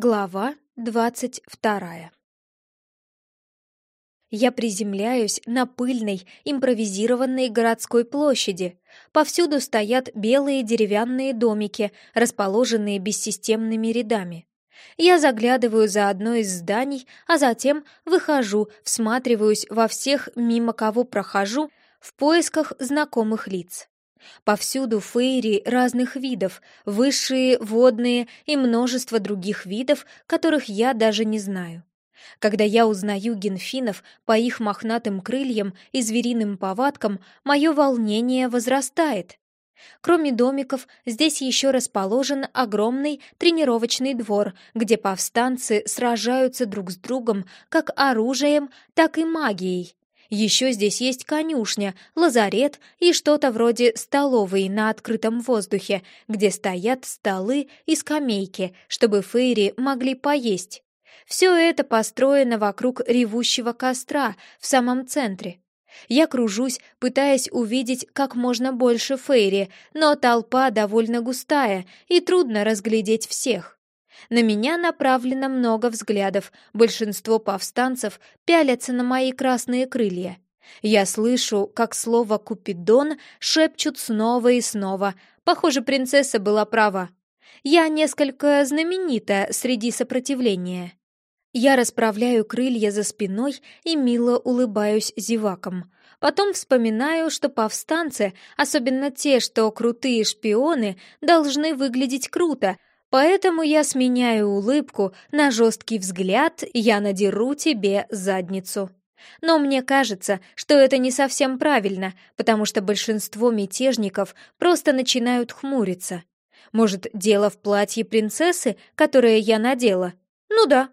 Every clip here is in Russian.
Глава двадцать вторая Я приземляюсь на пыльной, импровизированной городской площади. Повсюду стоят белые деревянные домики, расположенные бессистемными рядами. Я заглядываю за одно из зданий, а затем выхожу, всматриваюсь во всех, мимо кого прохожу, в поисках знакомых лиц. Повсюду фейри разных видов, высшие, водные и множество других видов, которых я даже не знаю. Когда я узнаю генфинов по их мохнатым крыльям и звериным повадкам, мое волнение возрастает. Кроме домиков, здесь еще расположен огромный тренировочный двор, где повстанцы сражаются друг с другом как оружием, так и магией. Еще здесь есть конюшня, лазарет и что-то вроде столовой на открытом воздухе, где стоят столы и скамейки, чтобы фейри могли поесть. Все это построено вокруг ревущего костра в самом центре. Я кружусь, пытаясь увидеть как можно больше фейри, но толпа довольно густая, и трудно разглядеть всех. На меня направлено много взглядов, большинство повстанцев пялятся на мои красные крылья. Я слышу, как слово «купидон» шепчут снова и снова. Похоже, принцесса была права. Я несколько знаменита среди сопротивления. Я расправляю крылья за спиной и мило улыбаюсь зевакам. Потом вспоминаю, что повстанцы, особенно те, что крутые шпионы, должны выглядеть круто, Поэтому я сменяю улыбку на жесткий взгляд «я надеру тебе задницу». Но мне кажется, что это не совсем правильно, потому что большинство мятежников просто начинают хмуриться. Может, дело в платье принцессы, которое я надела? Ну да.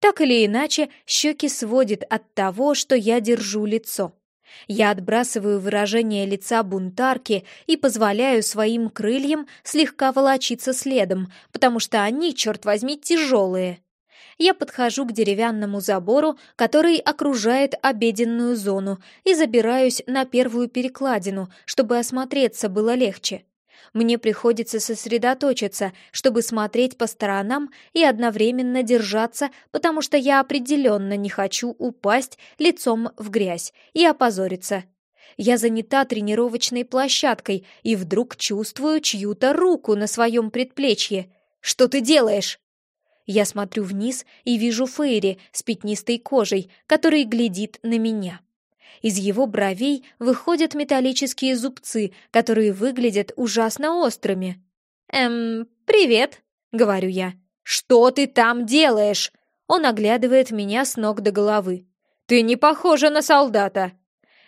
Так или иначе, щеки сводит от того, что я держу лицо. Я отбрасываю выражение лица бунтарки и позволяю своим крыльям слегка волочиться следом, потому что они, черт возьми, тяжелые. Я подхожу к деревянному забору, который окружает обеденную зону, и забираюсь на первую перекладину, чтобы осмотреться было легче. Мне приходится сосредоточиться, чтобы смотреть по сторонам и одновременно держаться, потому что я определенно не хочу упасть лицом в грязь и опозориться. Я занята тренировочной площадкой и вдруг чувствую чью-то руку на своем предплечье. «Что ты делаешь?» Я смотрю вниз и вижу Фейри с пятнистой кожей, который глядит на меня. Из его бровей выходят металлические зубцы, которые выглядят ужасно острыми. «Эм, привет», — говорю я. «Что ты там делаешь?» Он оглядывает меня с ног до головы. «Ты не похожа на солдата!»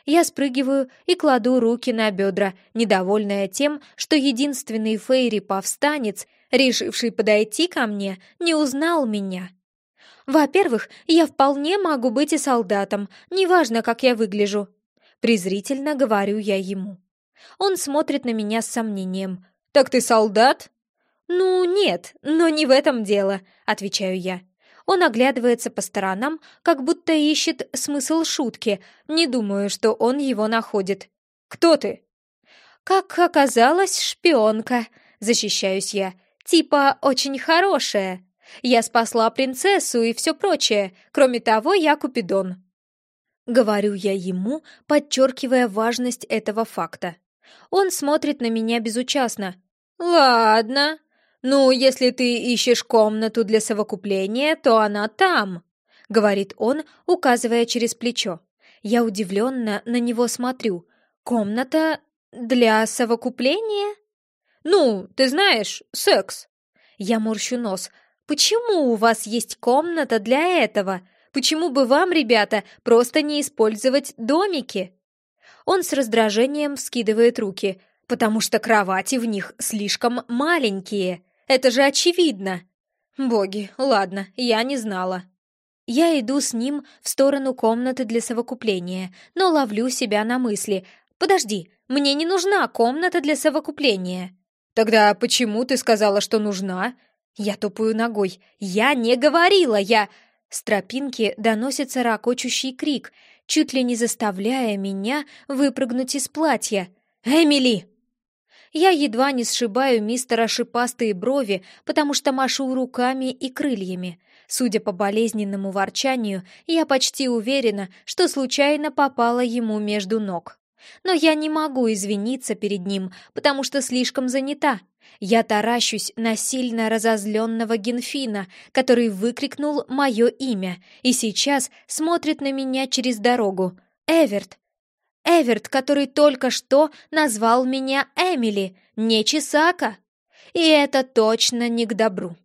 Я спрыгиваю и кладу руки на бедра, недовольная тем, что единственный Фейри-повстанец, решивший подойти ко мне, не узнал меня. Во-первых, я вполне могу быть и солдатом, неважно, как я выгляжу. Презрительно говорю я ему. Он смотрит на меня с сомнением. «Так ты солдат?» «Ну, нет, но не в этом дело», — отвечаю я. Он оглядывается по сторонам, как будто ищет смысл шутки. Не думаю, что он его находит. «Кто ты?» «Как оказалось, шпионка», — защищаюсь я. «Типа очень хорошая». Я спасла принцессу и все прочее. Кроме того, я Купидон». Говорю я ему, подчеркивая важность этого факта. Он смотрит на меня безучастно. «Ладно. Ну, если ты ищешь комнату для совокупления, то она там», — говорит он, указывая через плечо. Я удивленно на него смотрю. «Комната для совокупления?» «Ну, ты знаешь, секс». Я морщу нос. Почему у вас есть комната для этого? Почему бы вам, ребята, просто не использовать домики?» Он с раздражением вскидывает руки, потому что кровати в них слишком маленькие. Это же очевидно. Боги, ладно, я не знала. Я иду с ним в сторону комнаты для совокупления, но ловлю себя на мысли. «Подожди, мне не нужна комната для совокупления». «Тогда почему ты сказала, что нужна?» Я топаю ногой. «Я не говорила! Я...» С тропинки доносится ракочущий крик, чуть ли не заставляя меня выпрыгнуть из платья. «Эмили!» Я едва не сшибаю мистера шипастые брови, потому что машу руками и крыльями. Судя по болезненному ворчанию, я почти уверена, что случайно попала ему между ног. Но я не могу извиниться перед ним, потому что слишком занята. Я таращусь на сильно разозленного Генфина, который выкрикнул мое имя и сейчас смотрит на меня через дорогу. Эверт. Эверт, который только что назвал меня Эмили, не Чесака. И это точно не к добру.